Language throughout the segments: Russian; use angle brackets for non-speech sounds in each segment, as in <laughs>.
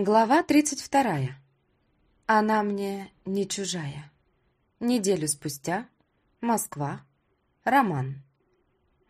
Глава 32. Она мне не чужая. Неделю спустя. Москва. Роман.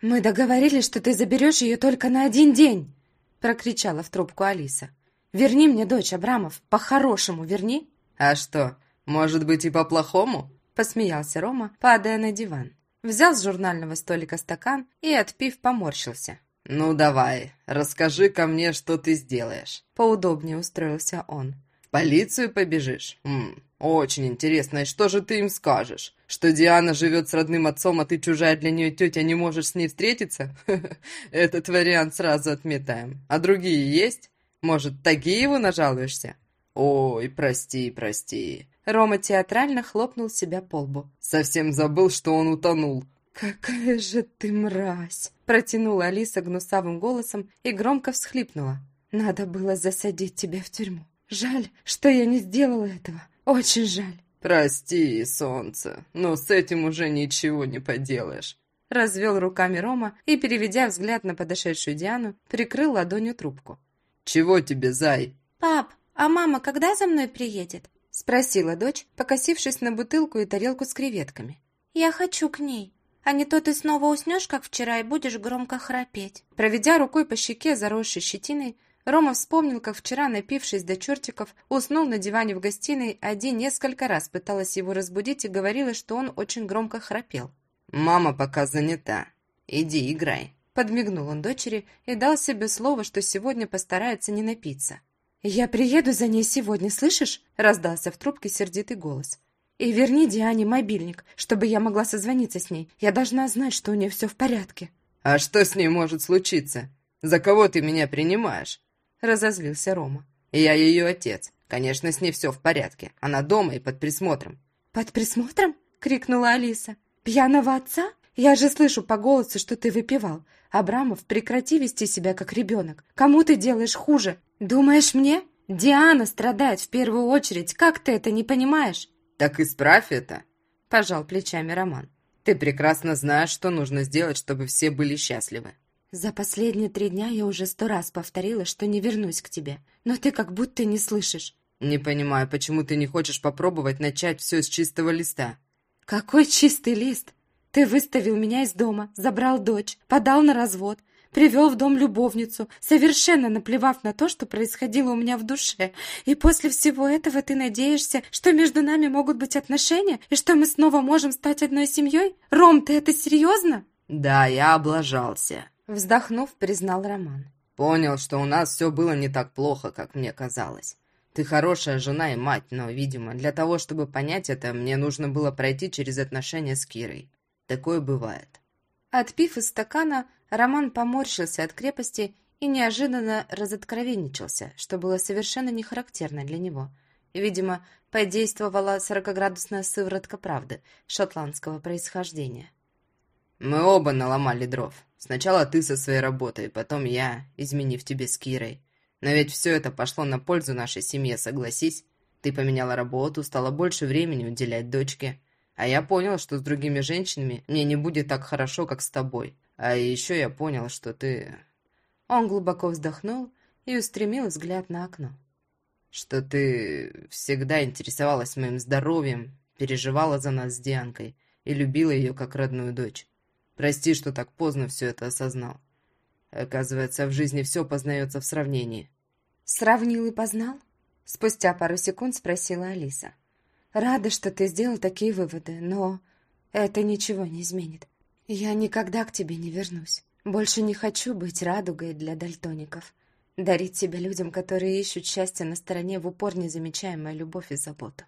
«Мы договорились, что ты заберешь ее только на один день!» прокричала в трубку Алиса. «Верни мне дочь, Абрамов, по-хорошему верни!» «А что, может быть и по-плохому?» посмеялся Рома, падая на диван. Взял с журнального столика стакан и, отпив, поморщился. «Ну давай, расскажи ко мне, что ты сделаешь». Поудобнее устроился он. «В полицию побежишь? М -м, очень интересно, и что же ты им скажешь? Что Диана живет с родным отцом, а ты чужая для нее тетя, не можешь с ней встретиться? <laughs> Этот вариант сразу отметаем. А другие есть? Может, Тагиеву нажалуешься? Ой, прости, прости». Рома театрально хлопнул себя по лбу. «Совсем забыл, что он утонул. «Какая же ты мразь!» Протянула Алиса гнусавым голосом и громко всхлипнула. «Надо было засадить тебя в тюрьму. Жаль, что я не сделала этого. Очень жаль». «Прости, солнце, но с этим уже ничего не поделаешь». Развел руками Рома и, переведя взгляд на подошедшую Диану, прикрыл ладонью трубку. «Чего тебе, зай?» «Пап, а мама когда за мной приедет?» Спросила дочь, покосившись на бутылку и тарелку с креветками. «Я хочу к ней». А не то ты снова уснешь, как вчера, и будешь громко храпеть. Проведя рукой по щеке, заросшей щетиной, Рома вспомнил, как вчера, напившись до чертиков, уснул на диване в гостиной, а Ди несколько раз пыталась его разбудить и говорила, что он очень громко храпел. «Мама пока занята. Иди, играй». Подмигнул он дочери и дал себе слово, что сегодня постарается не напиться. «Я приеду за ней сегодня, слышишь?» – раздался в трубке сердитый голос. И верни Диане мобильник, чтобы я могла созвониться с ней. Я должна знать, что у нее все в порядке». «А что с ней может случиться? За кого ты меня принимаешь?» Разозлился Рома. «Я ее отец. Конечно, с ней все в порядке. Она дома и под присмотром». «Под присмотром?» — крикнула Алиса. «Пьяного отца? Я же слышу по голосу, что ты выпивал. Абрамов, прекрати вести себя как ребенок. Кому ты делаешь хуже? Думаешь мне? Диана страдает в первую очередь. Как ты это не понимаешь?» «Так исправь это!» – пожал плечами Роман. «Ты прекрасно знаешь, что нужно сделать, чтобы все были счастливы». «За последние три дня я уже сто раз повторила, что не вернусь к тебе, но ты как будто не слышишь». «Не понимаю, почему ты не хочешь попробовать начать все с чистого листа?» «Какой чистый лист? Ты выставил меня из дома, забрал дочь, подал на развод, привел в дом любовницу, совершенно наплевав на то, что происходило у меня в душе. И после всего этого ты надеешься, что между нами могут быть отношения, и что мы снова можем стать одной семьей? Ром, ты это серьезно?» «Да, я облажался», — вздохнув, признал Роман. «Понял, что у нас все было не так плохо, как мне казалось. Ты хорошая жена и мать, но, видимо, для того, чтобы понять это, мне нужно было пройти через отношения с Кирой. Такое бывает». Отпив из стакана, Роман поморщился от крепости и неожиданно разоткровенничался, что было совершенно не характерно для него. Видимо, подействовала сорокоградусная сыворотка правды шотландского происхождения. «Мы оба наломали дров. Сначала ты со своей работой, потом я, изменив тебе с Кирой. Но ведь все это пошло на пользу нашей семье, согласись. Ты поменяла работу, стала больше времени уделять дочке. А я понял, что с другими женщинами мне не будет так хорошо, как с тобой. А еще я понял, что ты...» Он глубоко вздохнул и устремил взгляд на окно. «Что ты всегда интересовалась моим здоровьем, переживала за нас с Дианкой и любила ее как родную дочь. Прости, что так поздно все это осознал. Оказывается, в жизни все познается в сравнении». «Сравнил и познал?» Спустя пару секунд спросила Алиса. Рада, что ты сделал такие выводы, но это ничего не изменит. Я никогда к тебе не вернусь. Больше не хочу быть радугой для дальтоников. Дарить себя людям, которые ищут счастье на стороне в упор незамечаемая любовь и забота.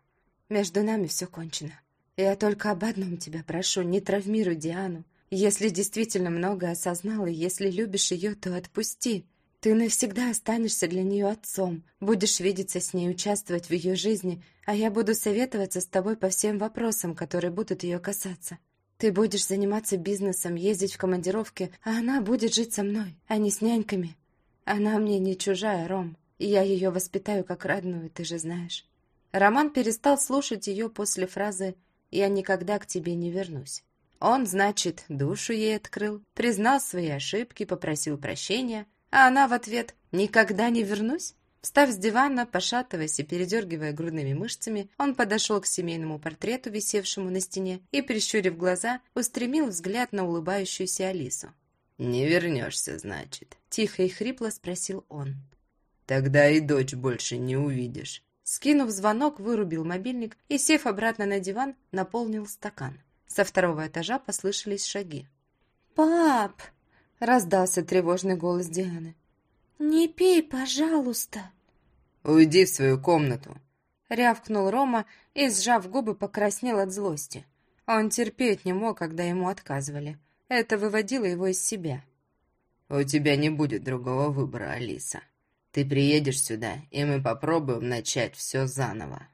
Между нами все кончено. Я только об одном тебя прошу, не травмируй Диану. Если действительно многое осознал, и если любишь ее, то отпусти. Ты навсегда останешься для нее отцом, будешь видеться с ней, участвовать в ее жизни, а я буду советоваться с тобой по всем вопросам, которые будут ее касаться. Ты будешь заниматься бизнесом, ездить в командировки, а она будет жить со мной, а не с няньками. Она мне не чужая, Ром, я ее воспитаю как родную, ты же знаешь». Роман перестал слушать ее после фразы «Я никогда к тебе не вернусь». Он, значит, душу ей открыл, признал свои ошибки, попросил прощения – а она в ответ «Никогда не вернусь?» Встав с дивана, пошатываясь и передергивая грудными мышцами, он подошел к семейному портрету, висевшему на стене, и, прищурив глаза, устремил взгляд на улыбающуюся Алису. «Не вернешься, значит?» – тихо и хрипло спросил он. «Тогда и дочь больше не увидишь». Скинув звонок, вырубил мобильник и, сев обратно на диван, наполнил стакан. Со второго этажа послышались шаги. «Пап!» – раздался тревожный голос Дианы. «Не пей, пожалуйста!» «Уйди в свою комнату!» Рявкнул Рома и, сжав губы, покраснел от злости. Он терпеть не мог, когда ему отказывали. Это выводило его из себя. «У тебя не будет другого выбора, Алиса. Ты приедешь сюда, и мы попробуем начать все заново».